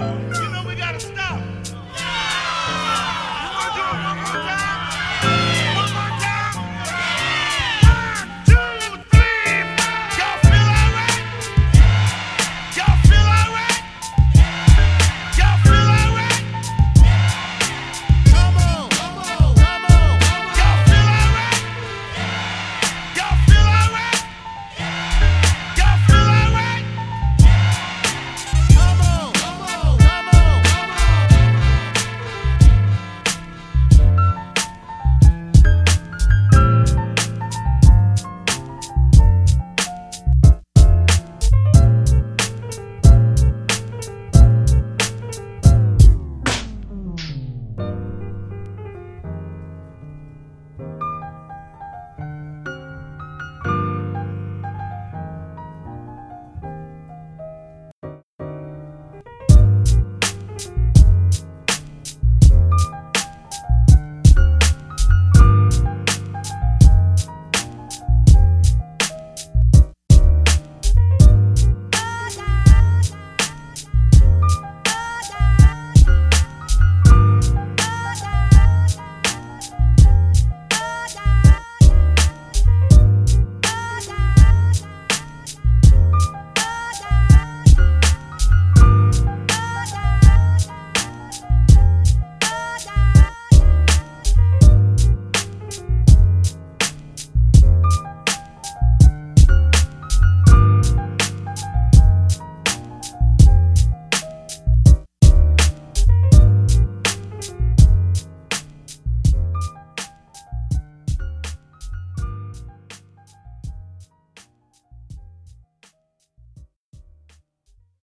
You